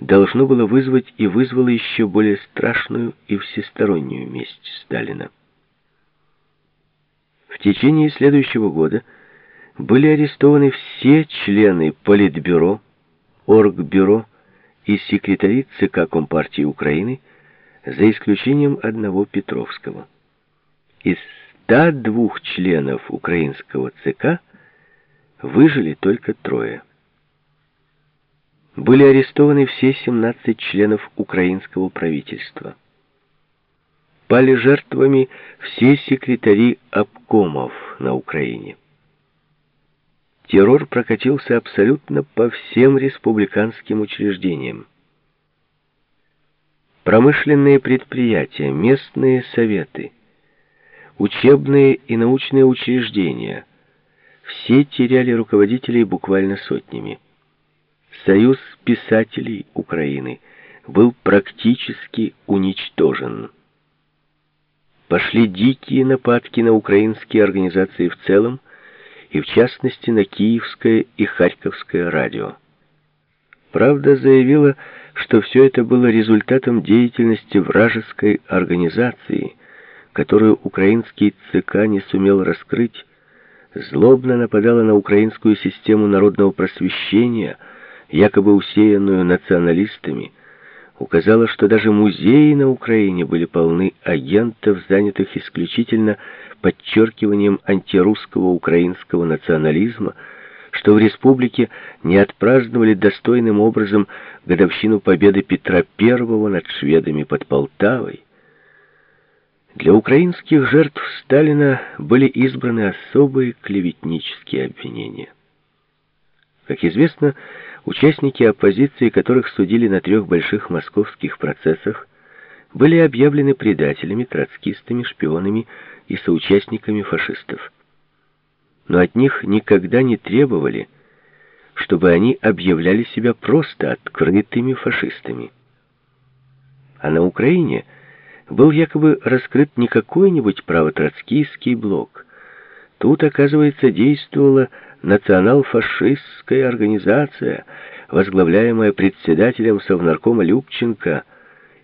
должно было вызвать и вызвало еще более страшную и всестороннюю месть Сталина. В течение следующего года были арестованы все члены Политбюро, Оргбюро и секретари ЦК Компартии Украины, за исключением одного Петровского. Из 102 членов украинского ЦК выжили только трое. Были арестованы все 17 членов украинского правительства. Пали жертвами все секретари обкомов на Украине. Террор прокатился абсолютно по всем республиканским учреждениям. Промышленные предприятия, местные советы, учебные и научные учреждения – все теряли руководителей буквально сотнями. Союз писателей Украины был практически уничтожен. Пошли дикие нападки на украинские организации в целом, и в частности на Киевское и Харьковское радио. Правда заявила, что все это было результатом деятельности вражеской организации, которую украинский ЦК не сумел раскрыть, злобно нападала на украинскую систему народного просвещения, якобы усеянную националистами, указала, что даже музеи на Украине были полны агентов, занятых исключительно подчеркиванием антирусского украинского национализма, что в республике не отпраздновали достойным образом годовщину победы Петра I над шведами под Полтавой, для украинских жертв Сталина были избраны особые клеветнические обвинения. Как известно, участники оппозиции, которых судили на трех больших московских процессах, были объявлены предателями, троцкистами, шпионами и соучастниками фашистов. Но от них никогда не требовали, чтобы они объявляли себя просто открытыми фашистами. А на Украине – был якобы раскрыт не какой-нибудь правотроцкийский блок. Тут, оказывается, действовала национал-фашистская организация, возглавляемая председателем Совнаркома Любченко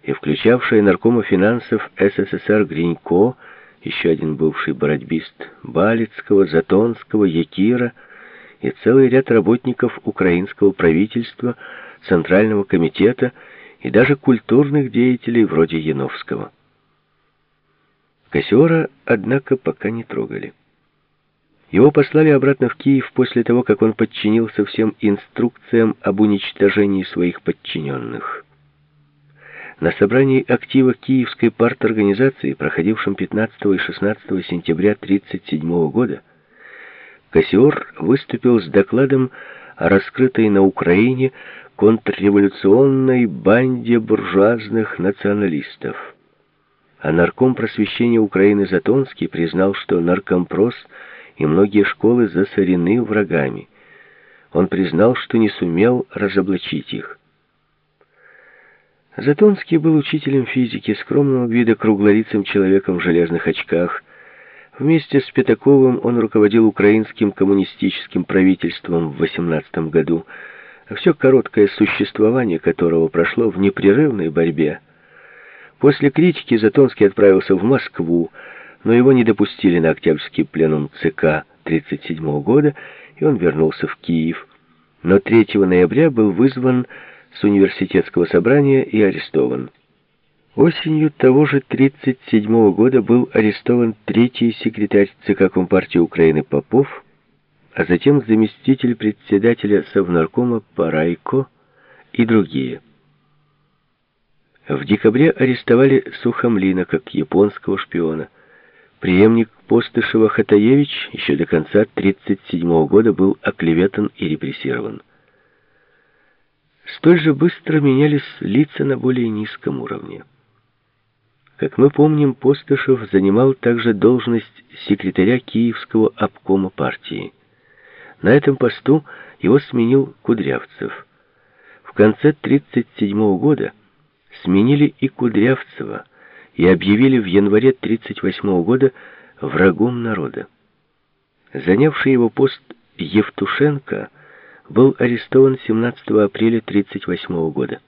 и включавшая наркома финансов СССР Гринько, еще один бывший бородьбист Балицкого, Затонского, Якира и целый ряд работников украинского правительства, Центрального комитета и даже культурных деятелей вроде Яновского. Кассиора, однако, пока не трогали. Его послали обратно в Киев после того, как он подчинился всем инструкциям об уничтожении своих подчиненных. На собрании актива Киевской парторганизации, проходившем 15 и 16 сентября 1937 года, Кассиор выступил с докладом о раскрытой на Украине контрреволюционной банде буржуазных националистов. А нарком просвещения Украины Затонский признал, что наркомпрос и многие школы засорены врагами. Он признал, что не сумел разоблачить их. Затонский был учителем физики, скромного вида круглолицым человеком в железных очках. Вместе с Пятаковым он руководил украинским коммунистическим правительством в 18 году, все короткое существование которого прошло в непрерывной борьбе. После критики Затонский отправился в Москву, но его не допустили на Октябрьский пленум ЦК 1937 года, и он вернулся в Киев. Но 3 ноября был вызван с университетского собрания и арестован. Осенью того же 1937 года был арестован третий секретарь ЦК Компартии Украины Попов, а затем заместитель председателя Совнаркома Парайко и другие. В декабре арестовали Сухомлина как японского шпиона. Преемник Постышева Хатаевич еще до конца 1937 года был оклеветан и репрессирован. Столь же быстро менялись лица на более низком уровне. Как мы помним, Постышев занимал также должность секретаря Киевского обкома партии. На этом посту его сменил Кудрявцев. В конце 1937 года сменили и Кудрявцева и объявили в январе 1938 года врагом народа. Занявший его пост Евтушенко был арестован 17 апреля 1938 года.